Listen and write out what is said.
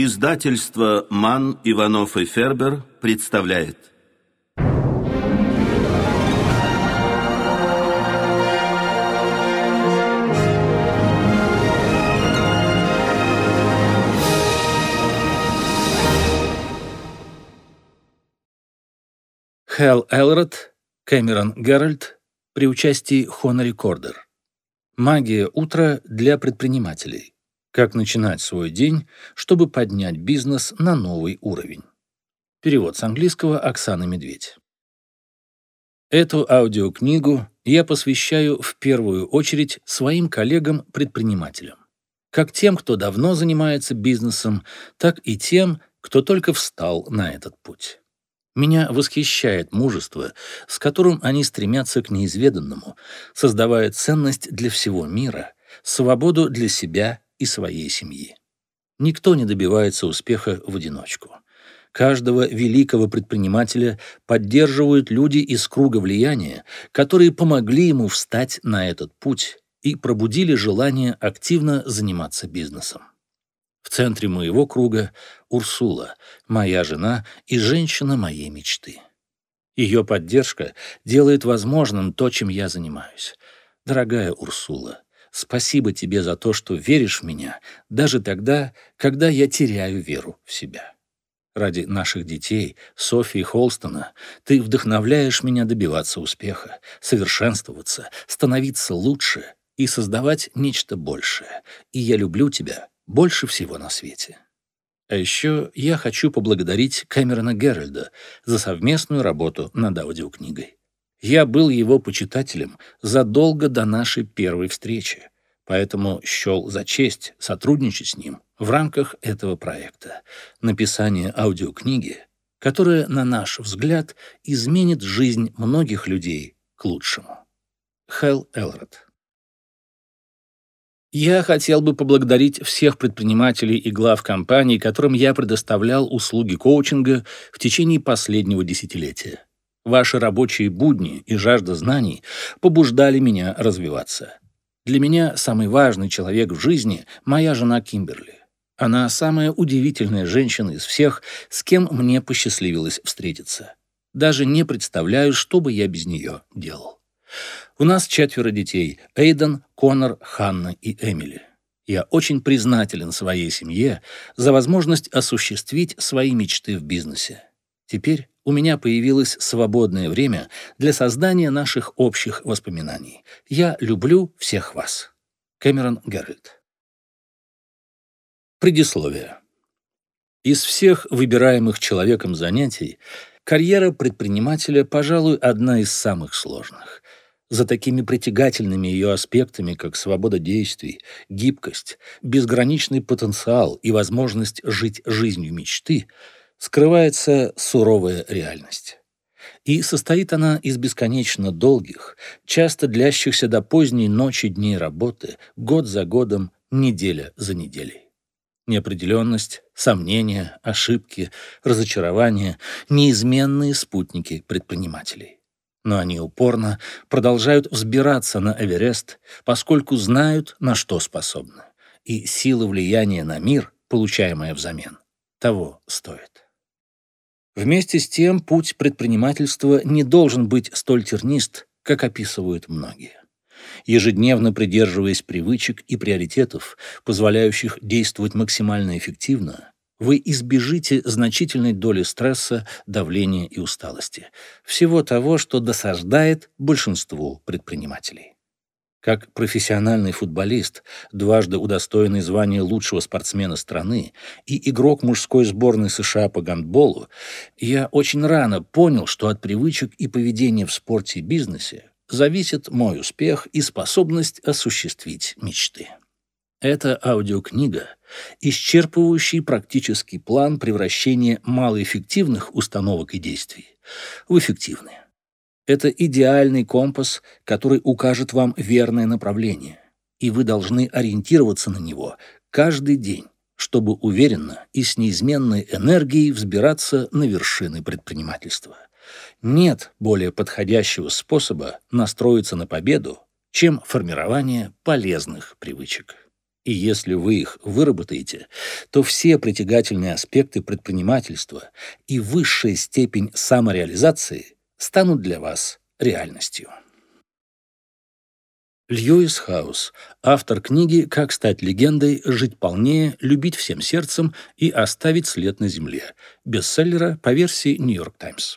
Издательство «Манн, Иванов и Фербер» представляет. Хэл Элрод, Кэмерон Герольд при участии Хонори Кордер. Магия утра для предпринимателей. Как начинать свой день, чтобы поднять бизнес на новый уровень. Перевод с английского Оксаны Медведь. Эту аудиокнигу я посвящаю в первую очередь своим коллегам-предпринимателям. Как тем, кто давно занимается бизнесом, так и тем, кто только встал на этот путь. Меня восхищает мужество, с которым они стремятся к неизведанному, создавая ценность для всего мира, свободу для себя и своей семьи. Никто не добивается успеха в одиночку. Каждого великого предпринимателя поддерживают люди из круга влияния, которые помогли ему встать на этот путь и пробудили желание активно заниматься бизнесом. В центре моего круга Урсула, моя жена и женщина моей мечты. Ее поддержка делает возможным то, чем я занимаюсь. Дорогая Урсула, спасибо тебе за то, что веришь в меня, даже тогда, когда я теряю веру в себя. Ради наших детей, Софии Холстона, ты вдохновляешь меня добиваться успеха, совершенствоваться, становиться лучше и создавать нечто большее. И я люблю тебя больше всего на свете. А еще я хочу поблагодарить Кэмерона Геральда за совместную работу над аудиокнигой. Я был его почитателем задолго до нашей первой встречи, поэтому счел за честь сотрудничать с ним в рамках этого проекта — написания аудиокниги, которая, на наш взгляд, изменит жизнь многих людей к лучшему. Хелл Элрод я хотел бы поблагодарить всех предпринимателей и глав компаний, которым я предоставлял услуги коучинга в течение последнего десятилетия. Ваши рабочие будни и жажда знаний побуждали меня развиваться. Для меня самый важный человек в жизни — моя жена Кимберли. Она самая удивительная женщина из всех, с кем мне посчастливилось встретиться. Даже не представляю, что бы я без нее делал. У нас четверо детей – Эйден, Конор, Ханна и Эмили. Я очень признателен своей семье за возможность осуществить свои мечты в бизнесе. Теперь у меня появилось свободное время для создания наших общих воспоминаний. Я люблю всех вас. Кэмерон Геральт. Предисловие. Из всех выбираемых человеком занятий карьера предпринимателя, пожалуй, одна из самых сложных – за такими притягательными ее аспектами, как свобода действий, гибкость, безграничный потенциал и возможность жить жизнью мечты, скрывается суровая реальность. И состоит она из бесконечно долгих, часто длящихся до поздней ночи дней работы, год за годом, неделя за неделей. Неопределенность, сомнения, ошибки, разочарования — неизменные спутники предпринимателей но они упорно продолжают взбираться на Эверест, поскольку знают, на что способны. И сила влияния на мир, получаемая взамен, того стоит. Вместе с тем, путь предпринимательства не должен быть столь тернист, как описывают многие. Ежедневно придерживаясь привычек и приоритетов, позволяющих действовать максимально эффективно, вы избежите значительной доли стресса, давления и усталости. Всего того, что досаждает большинству предпринимателей. Как профессиональный футболист, дважды удостоенный звания лучшего спортсмена страны и игрок мужской сборной США по гандболу, я очень рано понял, что от привычек и поведения в спорте и бизнесе зависит мой успех и способность осуществить мечты. Эта аудиокнига – исчерпывающий практический план превращения малоэффективных установок и действий в эффективные. Это идеальный компас, который укажет вам верное направление, и вы должны ориентироваться на него каждый день, чтобы уверенно и с неизменной энергией взбираться на вершины предпринимательства. Нет более подходящего способа настроиться на победу, чем формирование полезных привычек. И если вы их выработаете, то все притягательные аспекты предпринимательства и высшая степень самореализации станут для вас реальностью. Льюис Хаус, автор книги «Как стать легендой, жить полнее, любить всем сердцем и оставить след на земле», бестселлера по версии «Нью-Йорк Таймс».